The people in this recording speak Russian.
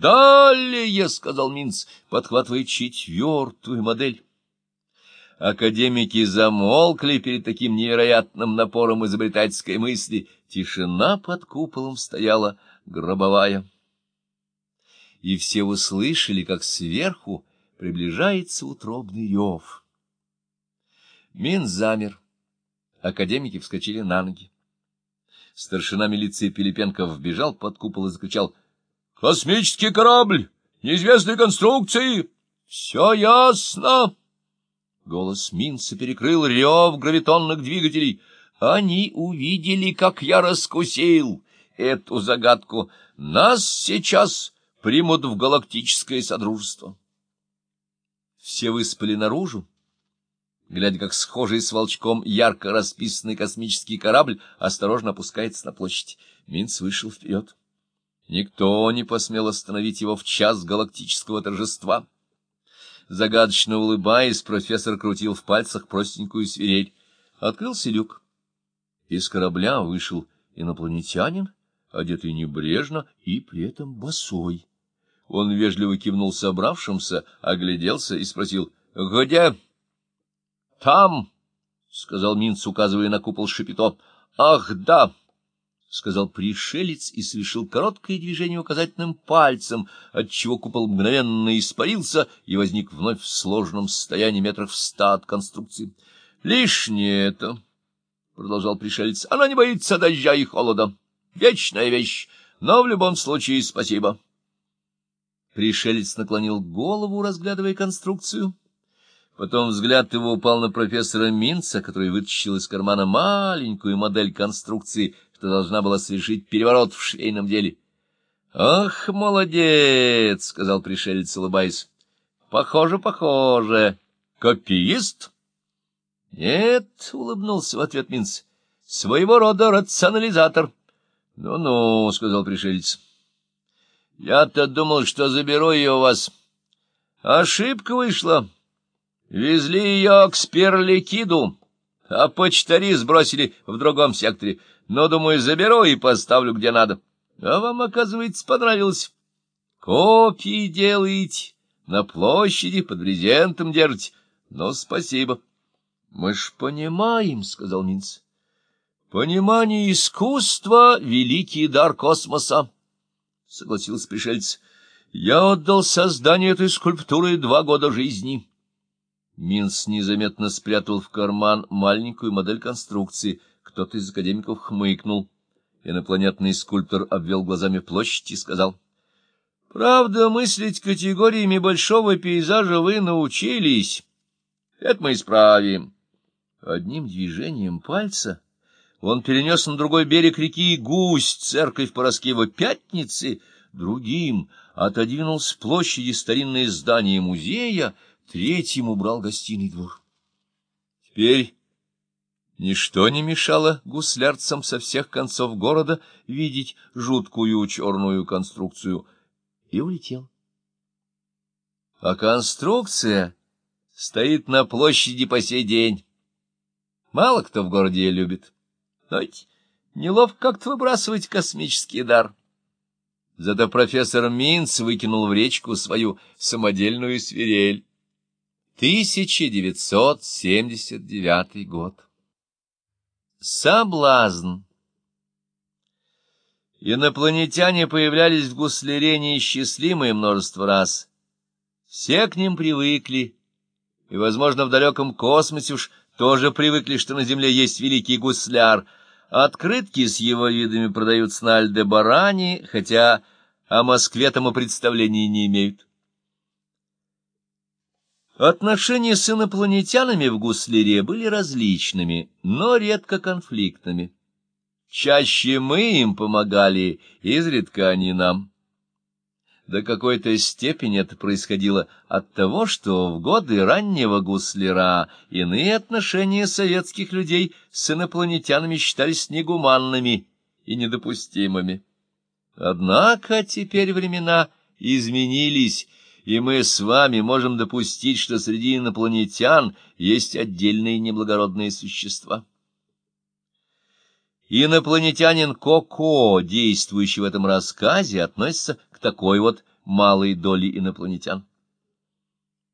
«Далее!» — сказал Минц, подхватывая четвертую модель. Академики замолкли перед таким невероятным напором изобретательской мысли. Тишина под куполом стояла гробовая. И все услышали, как сверху приближается утробный рев. Мин замер. Академики вскочили на ноги. Старшина милиции Пилипенков вбежал под купол и закричал «Космический корабль! Неизвестной конструкции! Все ясно!» Голос Минца перекрыл рев гравитонных двигателей. Они увидели, как я раскусил эту загадку. Нас сейчас примут в галактическое содружество. Все выспали наружу, глядя, как схожий с волчком ярко расписанный космический корабль осторожно опускается на площадь. Минц вышел вперед. Никто не посмел остановить его в час галактического торжества. Загадочно улыбаясь, профессор крутил в пальцах простенькую свирель. Открылся люк. Из корабля вышел инопланетянин, одетый небрежно и при этом босой. Он вежливо кивнул собравшимся, огляделся и спросил, — Где? — Там, — сказал Минц, указывая на купол Шапито. — Ах, да! — сказал пришелец и совершил короткое движение указательным пальцем, отчего купол мгновенно испарился и возник вновь в сложном состоянии метров в ста от конструкции. — Лишнее это, — продолжал пришелец, — она не боится дождя и холода. Вечная вещь, но в любом случае спасибо. Пришелец наклонил голову, разглядывая конструкцию. Потом взгляд его упал на профессора Минца, который вытащил из кармана маленькую модель конструкции — что должна была совершить переворот в швейном деле. — Ах, молодец! — сказал пришелец, улыбаясь. — Похоже, похоже. Копиист? — Нет, — улыбнулся в ответ Минц. — Своего рода рационализатор. Ну — Ну-ну, — сказал пришелец. — Я-то думал, что заберу ее у вас. Ошибка вышла. Везли ее к Сперликиду, а почтари сбросили в другом секторе но, думаю, заберу и поставлю где надо. А вам, оказывается, понравилось. Копии делаете, на площади под брезентом держите. Ну, спасибо. — Мы ж понимаем, — сказал Минц. — Понимание искусства — великий дар космоса, — согласился пришелец. — Я отдал созданию этой скульптуры два года жизни. Минц незаметно спрятал в карман маленькую модель конструкции — кто-то из академиков хмыкнул. Инопланетный скульптор обвел глазами площадь и сказал, — Правда, мыслить категориями большого пейзажа вы научились. Это мы исправим. Одним движением пальца он перенес на другой берег реки Гусь, церковь Пороскева Пятницы, другим отодвинул с площади старинное здание музея, третьим убрал гостиный двор. Теперь Ничто не мешало гуслярцам со всех концов города видеть жуткую черную конструкцию, и улетел. А конструкция стоит на площади по сей день. Мало кто в городе ее любит. Но неловко как-то выбрасывать космический дар. Зато профессор Минц выкинул в речку свою самодельную свирель. 1979 год. Соблазн Инопланетяне появлялись в гусляре неисчислимое множество раз. Все к ним привыкли, и, возможно, в далеком космосе уж тоже привыкли, что на Земле есть великий гусляр. Открытки с его видами продаются на Альдебаране, хотя о Москве тому представления не имеют. Отношения с инопланетянами в Гусляре были различными, но редко конфликтными. Чаще мы им помогали, изредка они нам. До какой-то степени это происходило от того, что в годы раннего гусляра иные отношения советских людей с инопланетянами считались негуманными и недопустимыми. Однако теперь времена изменились, и мы с вами можем допустить, что среди инопланетян есть отдельные неблагородные существа. Инопланетянин Коко, действующий в этом рассказе, относится к такой вот малой доли инопланетян.